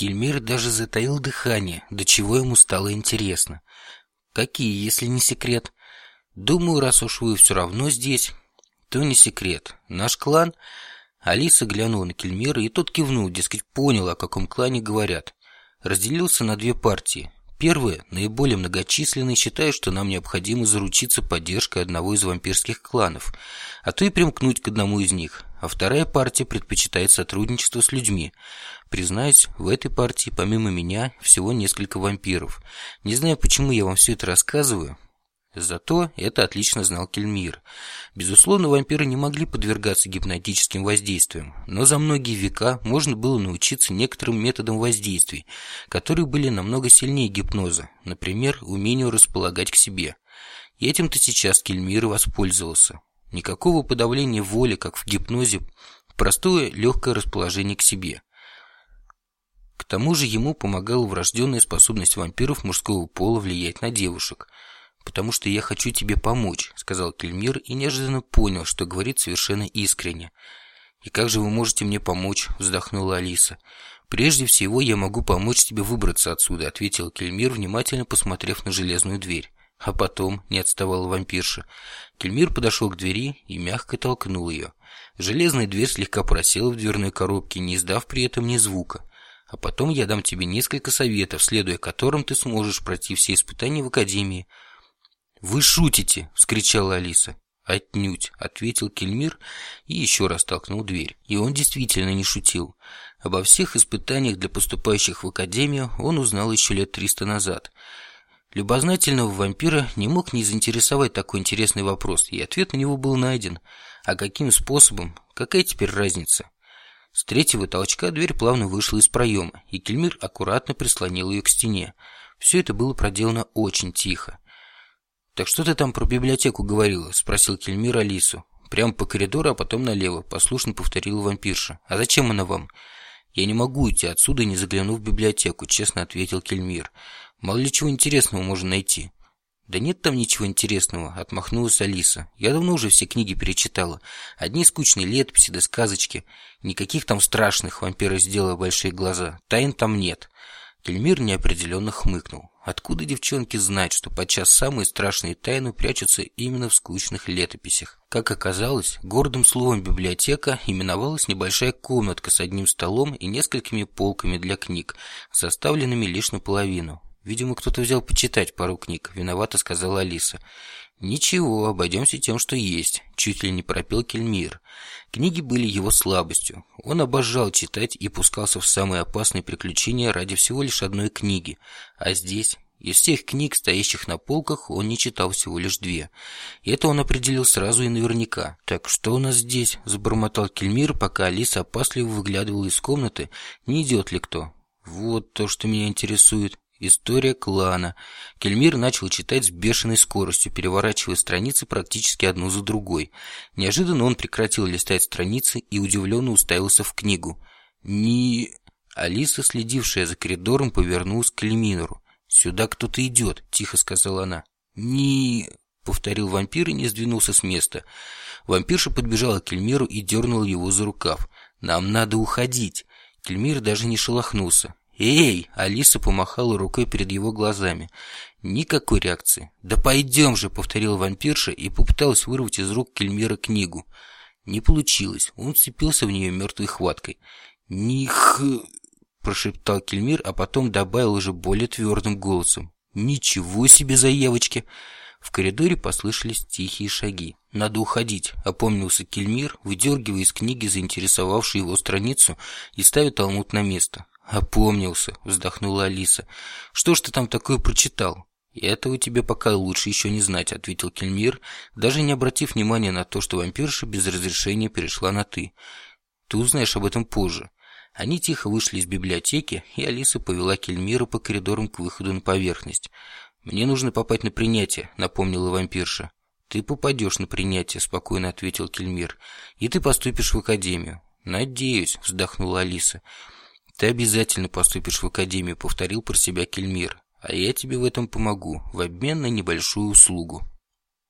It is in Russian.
Кельмир даже затаил дыхание, до чего ему стало интересно. Какие, если не секрет? Думаю, раз уж вы все равно здесь, то не секрет. Наш клан... Алиса глянула на Кельмира, и тот кивнул, дескать, понял, о каком клане говорят. Разделился на две партии. Первые, наиболее многочисленные, считают, что нам необходимо заручиться поддержкой одного из вампирских кланов, а то и примкнуть к одному из них. А вторая партия предпочитает сотрудничество с людьми. Признаюсь, в этой партии, помимо меня, всего несколько вампиров. Не знаю, почему я вам все это рассказываю, Зато это отлично знал Кельмир. Безусловно, вампиры не могли подвергаться гипнотическим воздействиям, но за многие века можно было научиться некоторым методам воздействий, которые были намного сильнее гипноза, например, умению располагать к себе. Этим-то сейчас Кельмир воспользовался. Никакого подавления воли, как в гипнозе, простое легкое расположение к себе. К тому же ему помогала врожденная способность вампиров мужского пола влиять на девушек – «Потому что я хочу тебе помочь», — сказал Кельмир и неожиданно понял, что говорит совершенно искренне. «И как же вы можете мне помочь?» — вздохнула Алиса. «Прежде всего я могу помочь тебе выбраться отсюда», — ответил Кельмир, внимательно посмотрев на железную дверь. А потом не отставала вампирша. Кельмир подошел к двери и мягко толкнул ее. Железная дверь слегка просела в дверной коробке, не издав при этом ни звука. А потом я дам тебе несколько советов, следуя которым ты сможешь пройти все испытания в Академии. «Вы шутите!» – вскричала Алиса. «Отнюдь!» – ответил Кельмир и еще раз толкнул дверь. И он действительно не шутил. Обо всех испытаниях для поступающих в Академию он узнал еще лет триста назад. Любознательного вампира не мог не заинтересовать такой интересный вопрос, и ответ на него был найден. А каким способом? Какая теперь разница? С третьего толчка дверь плавно вышла из проема, и Кельмир аккуратно прислонил ее к стене. Все это было проделано очень тихо. «Так что ты там про библиотеку говорила?» – спросил Кельмир Алису. «Прямо по коридору, а потом налево», – послушно повторила вампирша. «А зачем она вам?» «Я не могу уйти отсюда, не заглянув в библиотеку», – честно ответил Кельмир. «Мало ли чего интересного можно найти». «Да нет там ничего интересного», – отмахнулась Алиса. «Я давно уже все книги перечитала. Одни скучные летописи да сказочки. Никаких там страшных, вампиры сделала большие глаза. Тайн там нет». Кельмир неопределенно хмыкнул. Откуда девчонки знать, что подчас самые страшные тайны прячутся именно в скучных летописях? Как оказалось, гордым словом «библиотека» именовалась небольшая комнатка с одним столом и несколькими полками для книг, заставленными лишь наполовину. Видимо, кто-то взял почитать пару книг, виновато сказала Алиса. «Ничего, обойдемся тем, что есть», – чуть ли не пропел Кельмир. Книги были его слабостью. Он обожал читать и пускался в самые опасные приключения ради всего лишь одной книги. А здесь, из всех книг, стоящих на полках, он не читал всего лишь две. И это он определил сразу и наверняка. «Так что у нас здесь?» – забормотал Кельмир, пока Алиса опасливо выглядывала из комнаты. «Не идет ли кто?» «Вот то, что меня интересует», История клана. Кельмир начал читать с бешеной скоростью, переворачивая страницы практически одну за другой. Неожиданно он прекратил листать страницы и удивленно уставился в книгу. «Не...» Алиса, следившая за коридором, повернулась к Кельминору. «Сюда кто-то идет», — тихо сказала она. «Не...» — повторил вампир и не сдвинулся с места. Вампирша подбежала к Кельмиру и дернула его за рукав. «Нам надо уходить». Кельмир даже не шелохнулся. «Эй!» – Алиса помахала рукой перед его глазами. Никакой реакции. «Да пойдем же!» – повторила вампирша и попыталась вырвать из рук Кельмира книгу. Не получилось. Он вцепился в нее мертвой хваткой. «Них...» – прошептал Кельмир, а потом добавил уже более твердым голосом. «Ничего себе заявочки!» В коридоре послышались тихие шаги. «Надо уходить», — опомнился Кельмир, выдергивая из книги заинтересовавшую его страницу и ставя талмуд на место. «Опомнился», — вздохнула Алиса. «Что ж ты там такое прочитал?» «Этого тебе пока лучше еще не знать», — ответил Кельмир, даже не обратив внимания на то, что вампирша без разрешения перешла на «ты». «Ты узнаешь об этом позже». Они тихо вышли из библиотеки, и Алиса повела Кельмира по коридорам к выходу на поверхность. «Мне нужно попасть на принятие», — напомнила вампирша. «Ты попадешь на принятие», — спокойно ответил Кельмир. «И ты поступишь в академию». «Надеюсь», — вздохнула Алиса. «Ты обязательно поступишь в академию», — повторил про себя Кельмир. «А я тебе в этом помогу, в обмен на небольшую услугу».